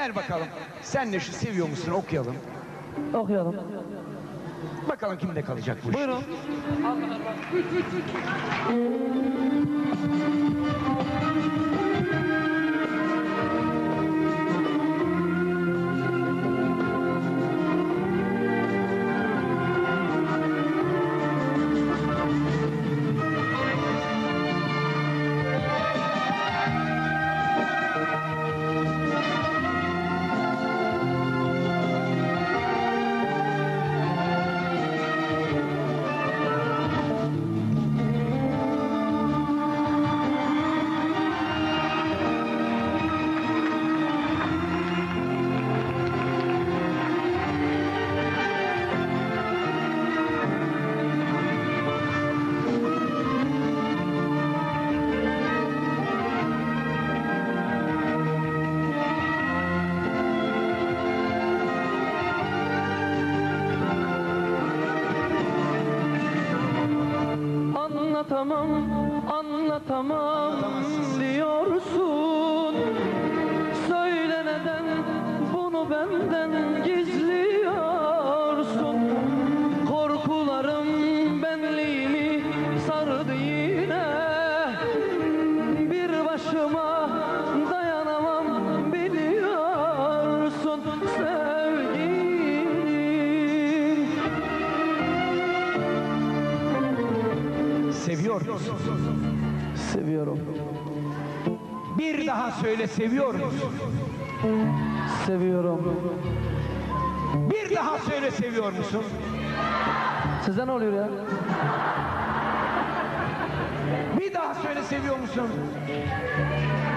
Gel bakalım. Sen de şu seviyor musun okuyalım. Okuyalım. Bakalım kimde kalacak bu iş. Buyurun. Anlatamam, anlatamam diyorsun. Söyle neden bunu benden gizliyorsun Seviyor musun? Seviyorum, Bir daha söyle seviyor musun? seviyorum Bir daha söyle seviyor musun? Size ne oluyor ya? Bir daha söyle seviyor musun?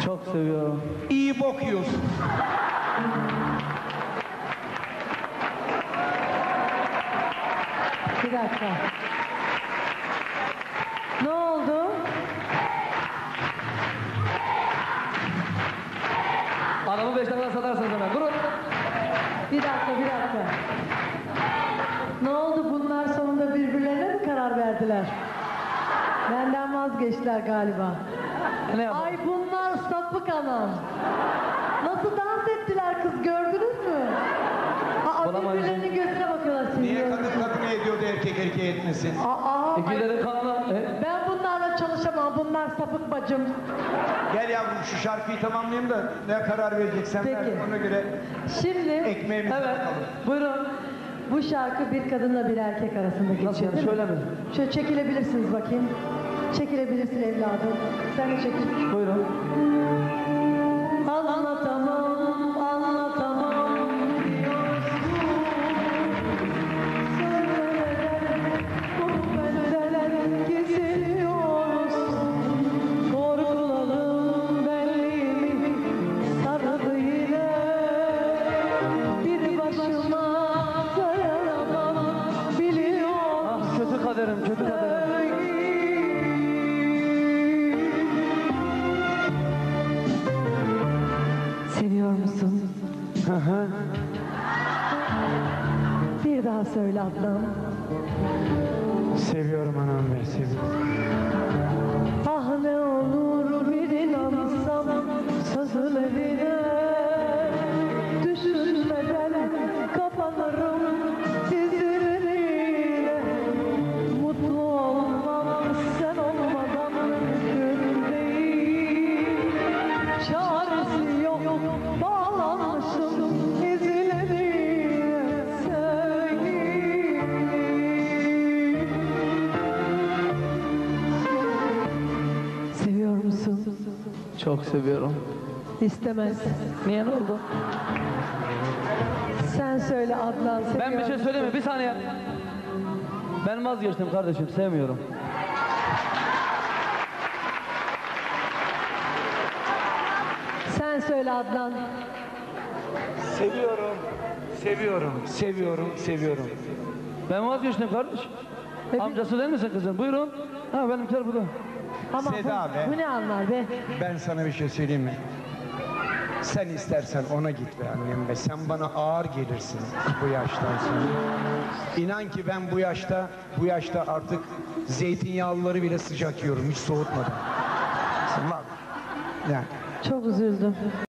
Çok seviyorum. İyi bok yiyorsun. Bir dakika. Ne oldu? Adamı beş dakikada satarsınız hemen. Durun. Bir dakika, bir dakika. Ne oldu? Bunlar sonunda birbirlerine mi karar verdiler? Benden vazgeçtiler galiba. Ne yapalım? Ay bunlar sapık anam. Nasıl dans ettiler kız gördünüz mü? Aa, Bulamayız. birbirlerinin gözüne bakıyorlar şimdi. Niye kadın kadına ediyordu erkek erkeğe etmesin? Aa, ay, İkileri kanla. E, ben bunlarla çalışamam. Bunlar sapık bacım. Gel yavrum şu şarkıyı tamamlayayım da ne karar vereceksen ver. Peki. Ona göre Şimdi ekmeğimize evet. bakalım. Buyurun. bu şarkı bir kadınla bir erkek arasında geçiyor Nasıl? mi? Şöyle mi? Şöyle çekilebilirsiniz bakayım. Çekilebilirsin evladım. Sen de çekil. Buyurun. Başıma dayanamam biliyorum. Ah kötü kaderim, kötü kaderim. Seviyor musun? Bir daha söyle Adnan. Seviyorum anam be seviyorum. Ah ne olur bir inansam sözlerine Çok seviyorum. İstemez. Niye ne oldu? Sen söyle Adnan. Ben bir şey söyleyeyim mi? Bir saniye. Ben vazgeçtim kardeşim, sevmiyorum. Sen söyle Adnan. Seviyorum. Seviyorum. Seviyorum. Seviyorum. Ben vazgeçtim kardeş. Amcası değil misin kızın? Buyurun. Ha benimkiler burada. Ama Seda bu, be. bu ne anlar be? Ben sana bir şey söyleyeyim mi? Sen istersen ona git be annem be. Sen bana ağır gelirsin bu yaştan sonra. İnan ki ben bu yaşta, bu yaşta artık zeytinyağlıları bile sıcak yiyorum. Hiç soğutmadan. Vallahi. Yani. Çok üzüldüm.